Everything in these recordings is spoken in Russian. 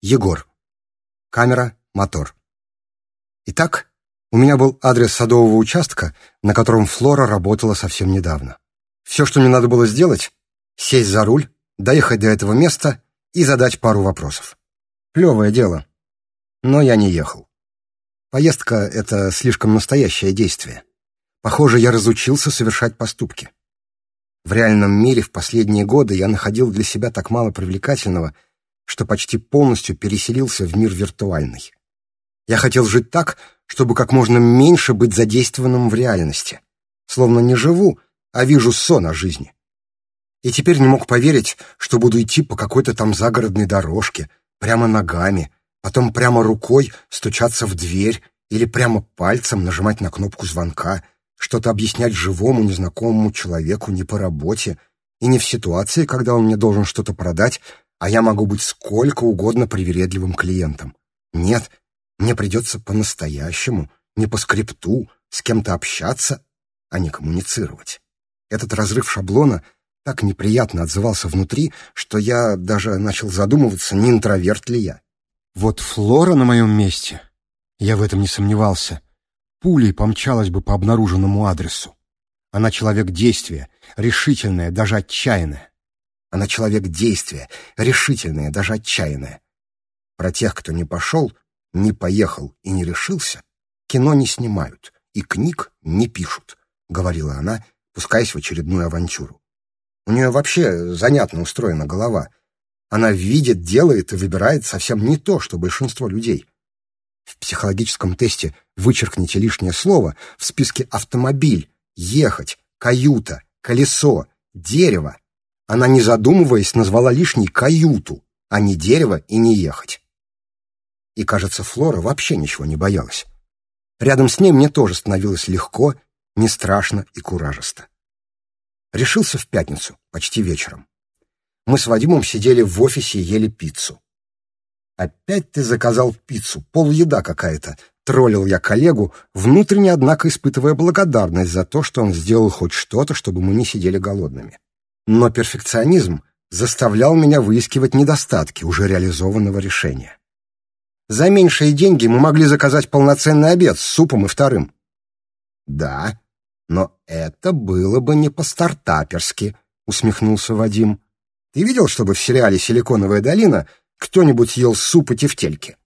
Егор. Камера, мотор. Итак, у меня был адрес садового участка, на котором Флора работала совсем недавно. Все, что мне надо было сделать, сесть за руль, доехать до этого места и задать пару вопросов. Плевое дело. Но я не ехал. Поездка — это слишком настоящее действие. Похоже, я разучился совершать поступки. В реальном мире в последние годы я находил для себя так мало привлекательного, что почти полностью переселился в мир виртуальный. Я хотел жить так, чтобы как можно меньше быть задействованным в реальности. Словно не живу, а вижу сон о жизни. И теперь не мог поверить, что буду идти по какой-то там загородной дорожке, прямо ногами, потом прямо рукой стучаться в дверь или прямо пальцем нажимать на кнопку звонка — что-то объяснять живому, незнакомому человеку не по работе и не в ситуации, когда он мне должен что-то продать, а я могу быть сколько угодно привередливым клиентом. Нет, мне придется по-настоящему, не по скрипту, с кем-то общаться, а не коммуницировать. Этот разрыв шаблона так неприятно отзывался внутри, что я даже начал задумываться, не интроверт ли я. Вот Флора на моем месте, я в этом не сомневался, пулей помчалась бы по обнаруженному адресу. Она человек действия, решительная, даже отчаянная. Она человек действия, решительная, даже отчаянная. Про тех, кто не пошел, не поехал и не решился, кино не снимают и книг не пишут, — говорила она, пускаясь в очередную авантюру. У нее вообще занятно устроена голова. Она видит, делает и выбирает совсем не то, что большинство людей — в психологическом тесте вычеркните лишнее слово в списке «автомобиль», «ехать», «каюта», «колесо», «дерево». Она, не задумываясь, назвала лишней «каюту», а не «дерево» и не «ехать». И, кажется, Флора вообще ничего не боялась. Рядом с ней мне тоже становилось легко, не страшно и куражисто. Решился в пятницу, почти вечером. Мы с Вадимом сидели в офисе и ели пиццу. «Опять ты заказал пиццу, полуеда какая-то», — троллил я коллегу, внутренне, однако, испытывая благодарность за то, что он сделал хоть что-то, чтобы мы не сидели голодными. Но перфекционизм заставлял меня выискивать недостатки уже реализованного решения. За меньшие деньги мы могли заказать полноценный обед с супом и вторым. Да, но это было бы не по-стартаперски, усмехнулся Вадим. Ты видел, чтобы в сериале «Силиконовая долина» кто-нибудь ел суп и тефтельки.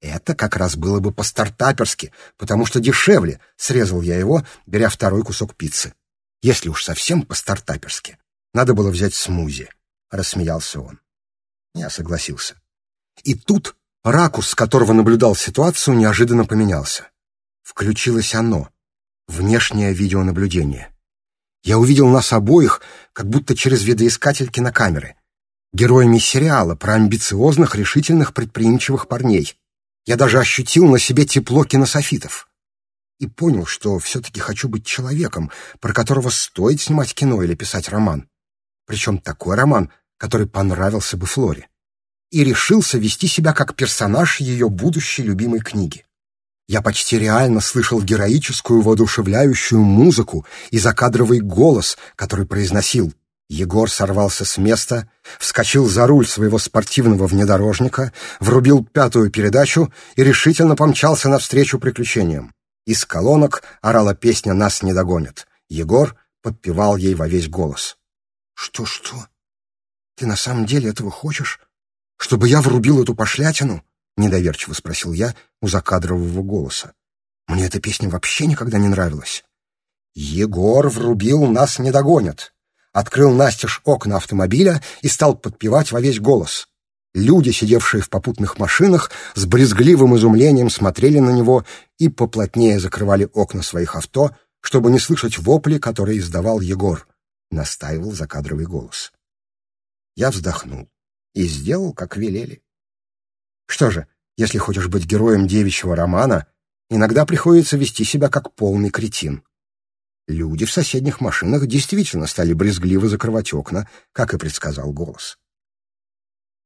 Это как раз было бы по-стартаперски, потому что дешевле, срезал я его, беря второй кусок пиццы. Если уж совсем по-стартаперски, надо было взять смузи, — рассмеялся он. Я согласился. И тут ракурс, с которого наблюдал ситуацию, неожиданно поменялся. Включилось оно, внешнее видеонаблюдение. Я увидел нас обоих, как будто через видоискатель кинокамеры — героями сериала про амбициозных, решительных, предприимчивых парней. Я даже ощутил на себе тепло кинософитов. И понял, что все-таки хочу быть человеком, про которого стоит снимать кино или писать роман. Причем такой роман, который понравился бы Флоре. И решился вести себя как персонаж ее будущей любимой книги. Я почти реально слышал героическую, воодушевляющую музыку и закадровый голос, который произносил Егор сорвался с места, вскочил за руль своего спортивного внедорожника, врубил пятую передачу и решительно помчался навстречу приключениям. Из колонок орала песня «Нас не догонят». Егор подпевал ей во весь голос. «Что-что? Ты на самом деле этого хочешь? Чтобы я врубил эту пошлятину?» — недоверчиво спросил я у закадрового голоса. «Мне эта песня вообще никогда не нравилась». «Егор врубил «Нас не догонят» открыл настежь окна автомобиля и стал подпевать во весь голос. Люди, сидевшие в попутных машинах, с брезгливым изумлением смотрели на него и поплотнее закрывали окна своих авто, чтобы не слышать вопли, которые издавал Егор, настаивал закадровый голос. Я вздохнул и сделал, как велели. Что же, если хочешь быть героем девичьего романа, иногда приходится вести себя как полный кретин. Люди в соседних машинах действительно стали брезгливо закрывать окна, как и предсказал голос.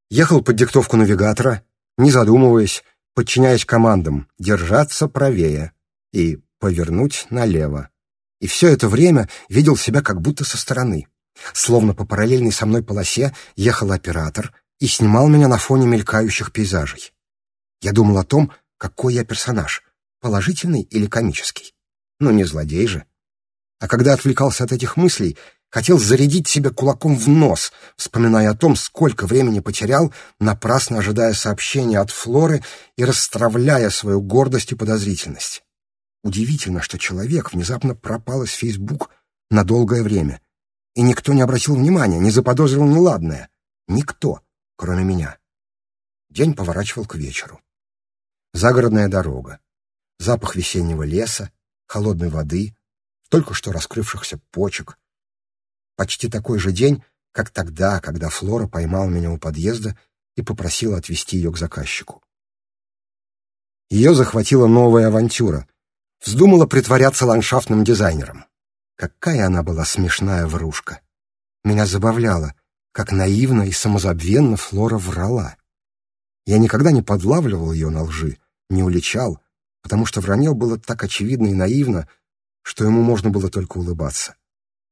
Ехал под диктовку навигатора, не задумываясь, подчиняясь командам «держаться правее» и «повернуть налево». И все это время видел себя как будто со стороны. Словно по параллельной со мной полосе ехал оператор, и снимал меня на фоне мелькающих пейзажей. Я думал о том, какой я персонаж, положительный или комический. Ну, не злодей же. А когда отвлекался от этих мыслей, хотел зарядить себя кулаком в нос, вспоминая о том, сколько времени потерял, напрасно ожидая сообщения от Флоры и расстравляя свою гордость и подозрительность. Удивительно, что человек внезапно пропал из Фейсбук на долгое время, и никто не обратил внимания, не заподозрил неладное. Никто, кроме меня. День поворачивал к вечеру. Загородная дорога, запах весеннего леса, холодной воды, только что раскрывшихся почек. Почти такой же день, как тогда, когда Флора поймала меня у подъезда и попросила отвезти ее к заказчику. Ее захватила новая авантюра. Вздумала притворяться ландшафтным дизайнером. Какая она была смешная врушка. Меня забавляло, как наивно и самозабвенно Флора врала. Я никогда не подлавливал ее на лжи, не уличал, потому что вранье было так очевидно и наивно, что ему можно было только улыбаться.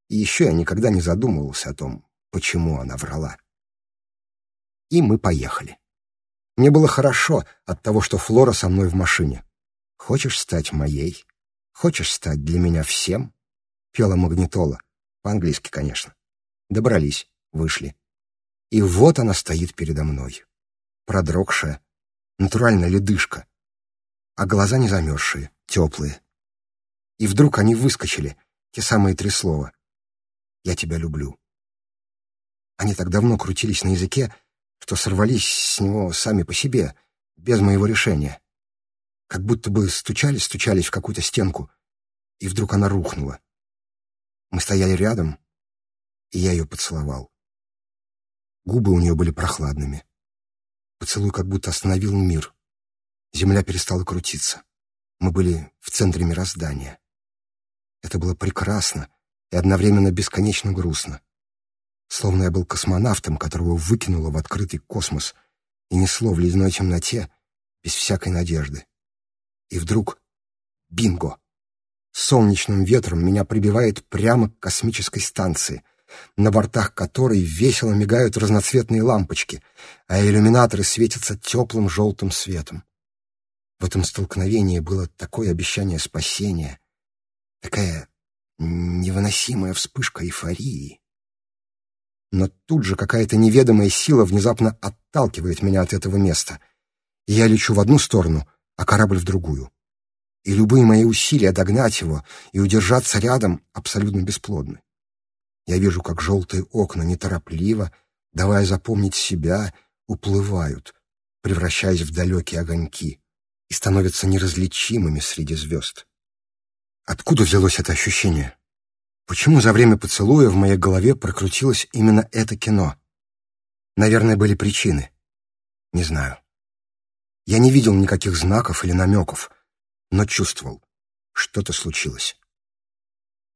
И еще я никогда не задумывался о том, почему она врала. И мы поехали. Мне было хорошо от того, что Флора со мной в машине. «Хочешь стать моей? Хочешь стать для меня всем?» Пела магнитола. По-английски, конечно. Добрались, вышли. И вот она стоит передо мной. Продрогшая, натурально ледышка, а глаза не замерзшие, теплые. И вдруг они выскочили, те самые три слова. «Я тебя люблю». Они так давно крутились на языке, что сорвались с него сами по себе, без моего решения. Как будто бы стучались-стучались в какую-то стенку, и вдруг она рухнула. Мы стояли рядом, и я ее поцеловал. Губы у нее были прохладными. Поцелуй как будто остановил мир. Земля перестала крутиться. Мы были в центре мироздания. Это было прекрасно и одновременно бесконечно грустно. Словно я был космонавтом, которого выкинуло в открытый космос и несло в ледяной темноте без всякой надежды. И вдруг — бинго! Солнечным ветром меня прибивает прямо к космической станции, на бортах которой весело мигают разноцветные лампочки, а иллюминаторы светятся теплым желтым светом. В этом столкновении было такое обещание спасения, такая невыносимая вспышка эйфории. Но тут же какая-то неведомая сила внезапно отталкивает меня от этого места. Я лечу в одну сторону, а корабль в другую. И любые мои усилия догнать его и удержаться рядом абсолютно бесплодны. Я вижу, как желтые окна неторопливо, давая запомнить себя, уплывают, превращаясь в далекие огоньки и становятся неразличимыми среди звезд. Откуда взялось это ощущение? Почему за время поцелуя в моей голове прокрутилось именно это кино? Наверное, были причины. Не знаю. Я не видел никаких знаков или намеков, но чувствовал, что-то случилось.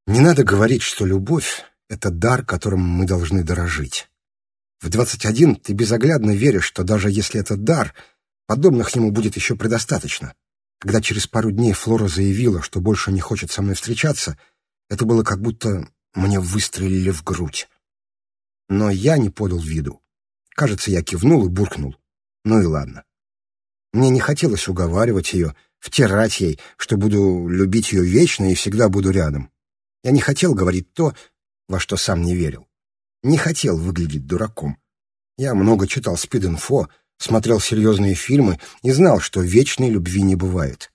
Не надо говорить, что любовь — это дар, которым мы должны дорожить. В 21 ты безоглядно веришь, что даже если это дар — Подобных ему будет еще предостаточно. Когда через пару дней Флора заявила, что больше не хочет со мной встречаться, это было как будто мне выстрелили в грудь. Но я не подал виду. Кажется, я кивнул и буркнул. Ну и ладно. Мне не хотелось уговаривать ее, втирать ей, что буду любить ее вечно и всегда буду рядом. Я не хотел говорить то, во что сам не верил. Не хотел выглядеть дураком. Я много читал спид-инфо, смотрел серьезные фильмы и знал, что вечной любви не бывает.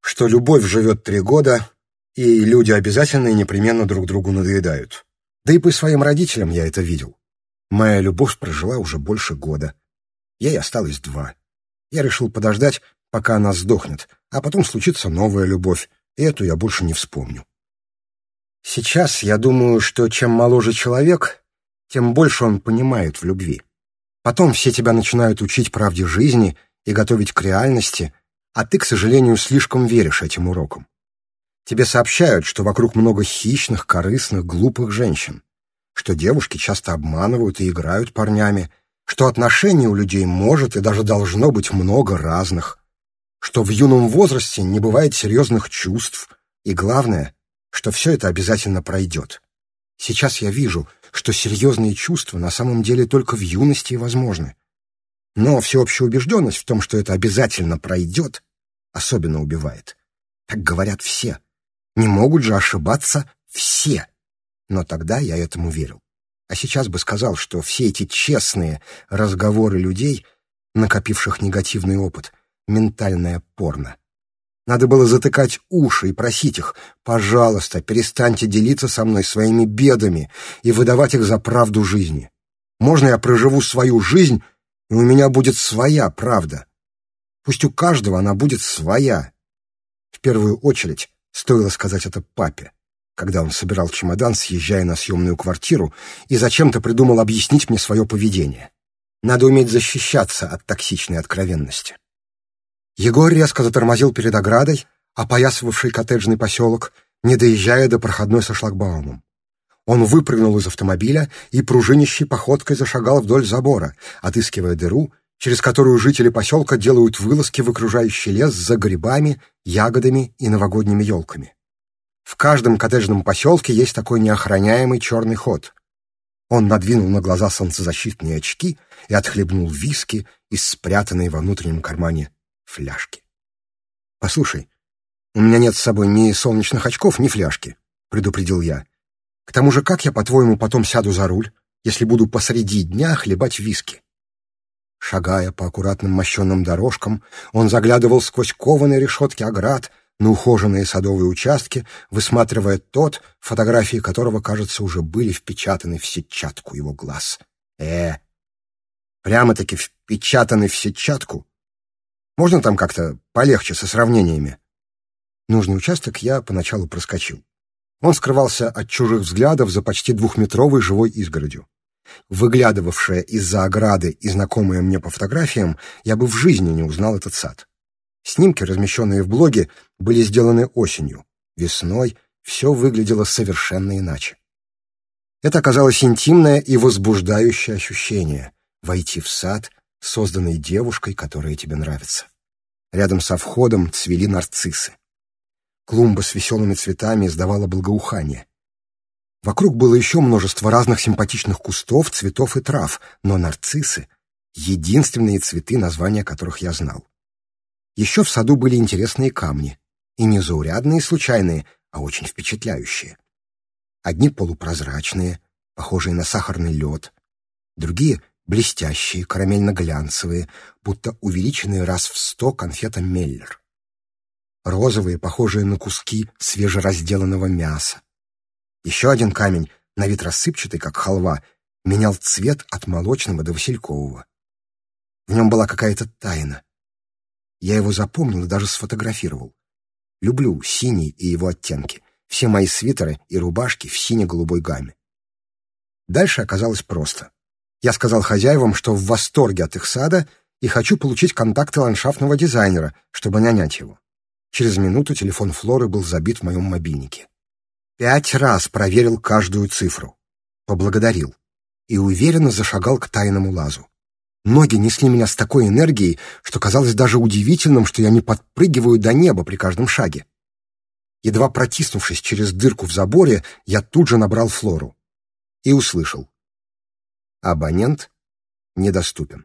Что любовь живет три года, и люди обязательно и непременно друг другу надоедают. Да и по своим родителям я это видел. Моя любовь прожила уже больше года. Ей осталось два. Я решил подождать, пока она сдохнет, а потом случится новая любовь, и эту я больше не вспомню. Сейчас я думаю, что чем моложе человек, тем больше он понимает в любви. Потом все тебя начинают учить правде жизни и готовить к реальности, а ты, к сожалению, слишком веришь этим урокам. Тебе сообщают, что вокруг много хищных, корыстных, глупых женщин, что девушки часто обманывают и играют парнями, что отношений у людей может и даже должно быть много разных, что в юном возрасте не бывает серьезных чувств, и главное, что все это обязательно пройдет. Сейчас я вижу, что серьезные чувства на самом деле только в юности возможны. Но всеобщая убежденность в том, что это обязательно пройдет, особенно убивает. Так говорят все. Не могут же ошибаться все. Но тогда я этому верил. А сейчас бы сказал, что все эти честные разговоры людей, накопивших негативный опыт, ментальное порно. Надо было затыкать уши и просить их, пожалуйста, перестаньте делиться со мной своими бедами и выдавать их за правду жизни. Можно я проживу свою жизнь, и у меня будет своя правда. Пусть у каждого она будет своя. В первую очередь стоило сказать это папе когда он собирал чемодан, съезжая на съемную квартиру, и зачем-то придумал объяснить мне свое поведение. Надо уметь защищаться от токсичной откровенности. Егор резко затормозил перед оградой, опоясывавшей коттеджный поселок, не доезжая до проходной со шлагбаумом. Он выпрыгнул из автомобиля и пружинищей походкой зашагал вдоль забора, отыскивая дыру, через которую жители поселка делают вылазки в окружающий лес за грибами, ягодами и новогодними елками. В каждом коттеджном поселке есть такой неохраняемый черный ход. Он надвинул на глаза солнцезащитные очки и отхлебнул виски из спрятанной во внутреннем кармане фляжки. «Послушай, у меня нет с собой ни солнечных очков, ни фляжки», — предупредил я. «К тому же, как я, по-твоему, потом сяду за руль, если буду посреди дня хлебать виски?» Шагая по аккуратным мощенным дорожкам, он заглядывал сквозь кованые решетки оград, на ухоженные садовые участки, высматривая тот, фотографии которого, кажется, уже были впечатаны в сетчатку его глаз. Э, прямо-таки впечатаны в сетчатку? Можно там как-то полегче со сравнениями? Нужный участок я поначалу проскочил. Он скрывался от чужих взглядов за почти двухметровой живой изгородью. Выглядывавшая из-за ограды и знакомая мне по фотографиям, я бы в жизни не узнал этот сад. Снимки, размещенные в блоге, были сделаны осенью. Весной все выглядело совершенно иначе. Это оказалось интимное и возбуждающее ощущение — войти в сад, созданный девушкой, которая тебе нравится. Рядом со входом цвели нарциссы. Клумба с веселыми цветами издавала благоухание. Вокруг было еще множество разных симпатичных кустов, цветов и трав, но нарциссы — единственные цветы, названия которых я знал. Еще в саду были интересные камни. И не заурядные случайные, а очень впечатляющие. Одни полупрозрачные, похожие на сахарный лед. Другие — блестящие, карамельно-глянцевые, будто увеличенные раз в сто конфета Меллер. Розовые, похожие на куски свежеразделанного мяса. Еще один камень, на вид рассыпчатый, как халва, менял цвет от молочного до василькового. В нем была какая-то тайна. Я его запомнил и даже сфотографировал. Люблю синий и его оттенки. Все мои свитеры и рубашки в сине-голубой гамме. Дальше оказалось просто. Я сказал хозяевам, что в восторге от их сада и хочу получить контакты ландшафтного дизайнера, чтобы нанять его. Через минуту телефон Флоры был забит в моем мобильнике. Пять раз проверил каждую цифру. Поблагодарил. И уверенно зашагал к тайному лазу. Ноги несли меня с такой энергией, что казалось даже удивительным, что я не подпрыгиваю до неба при каждом шаге. Едва протиснувшись через дырку в заборе, я тут же набрал Флору и услышал. Абонент недоступен.